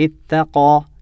اتقى.